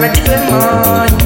ready to morning.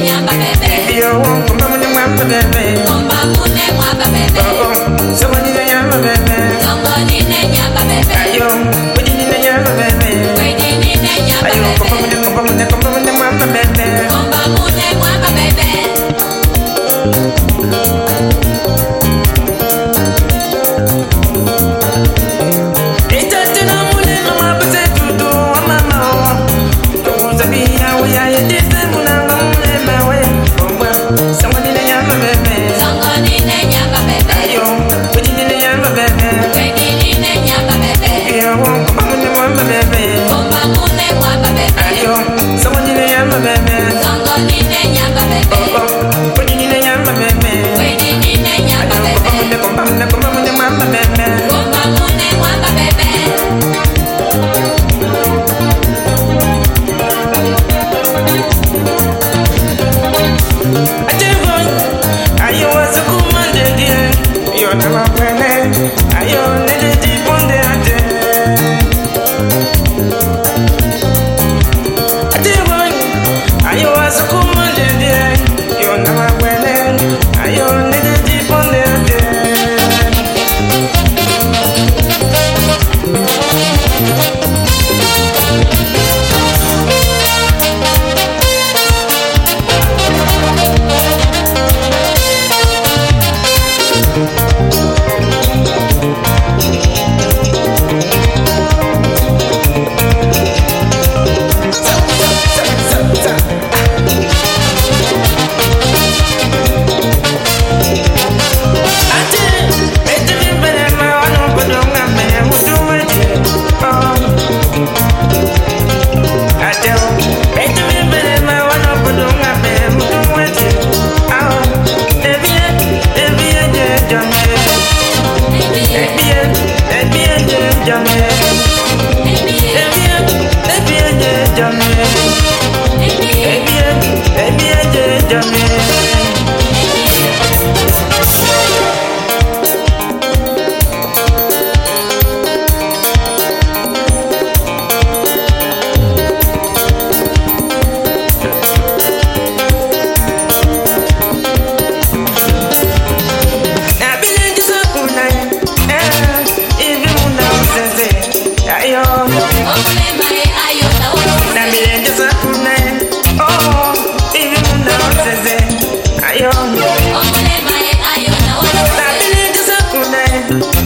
nyamba bebe. Yo, mama nyamba bebe. Mama Pele, Ayole. Yeah. Thank you.